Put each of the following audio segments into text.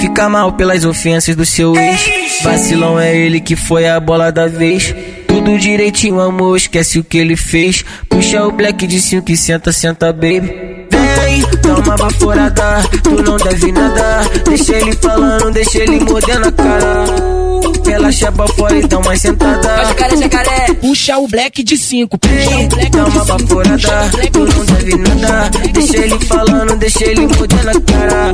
fica mal pelas ofensas do seu ex. Vacilão é ele que foi a bola da vez. Tudo direitinho, amor, esquece o que ele fez. Puxa o black de 5 e senta, senta, baby. Vem, dá uma baforada, tu não deve nada. Deixa ele falando, deixa ele mordendo a cara. Relaxa pra fora e dá uma sentada. Jacaré, jacaré. Puxa o black de 5, puxa o Vem, black dá uma 5. baforada, tu não deve nada. Deixa ele falando, deixa ele mordendo a cara.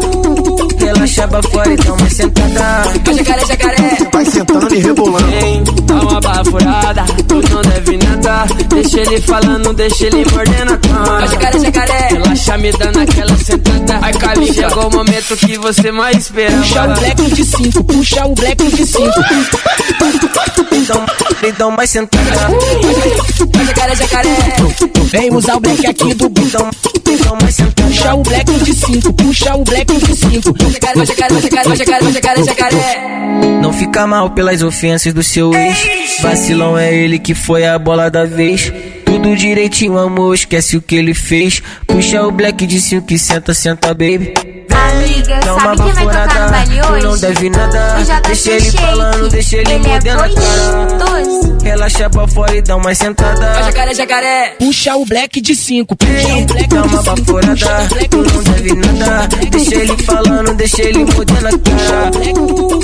Sentando e rebolando. Vem, dá uma baforada, tu não deve nada. Deixa ele falando, deixa ele mordendo a cara. Jacaré, jacaré. Relaxa me dando aquela sentada. Ai, Cali, chegou o momento que você mais esperava. Puxa o black de 5, puxa o black de 5. Então, então mais sentada. Jacaré, jacaré. Vem usar o black aqui do beat. Então, então. Puxa o black de 5, puxa o black de 5. Jacaré, jacaré, jacaré, jacaré, jacaré, jacaré. Não fica mal pelas ofensas do seu ex. Vacilão é ele que foi a bola da vez. Tudo direitinho, amor, esquece o que ele fez. Puxa o black de 5 e senta, senta, baby. Amiga, Dá uma sabe quem vai tocar no baile tu não hoje? deve nada. Deixa ele Shake. falando, deixa ele Ele é mordendo a cara. Relaxa pra fora e dá uma sentada. Jacaré, jacaré. Puxa o black de 5, puxa Vem, o black dá uma 5. baforada, tu não deve nada. Deixa ele falando, deixa ele mordendo a cara.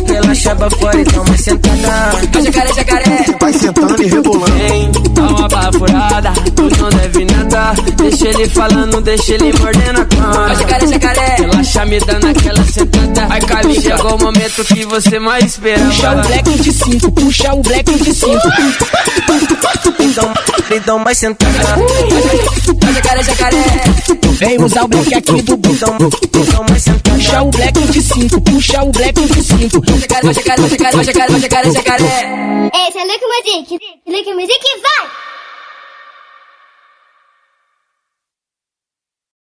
Relaxa pra fora e dá uma sentada. Jacaré, jacaré. Vai sentando e rebolando. Vem, dá uma baforada, tu não deve nada. Deixa ele falando, deixa ele mordendo a cara. Chegou o momento que você mais Puxa o esperava. black de 5, puxa o black de 5. Então, então mais sentada. Jacaré, jacaré. Vem usar o black aqui do beat. Então, então mais sentada. Puxa o black de 5, puxa o black de 5. Jacaré, jacaré, jacaré, jacaré, jacaré, jacaré. Esse é Luke Music. Luke Music vai!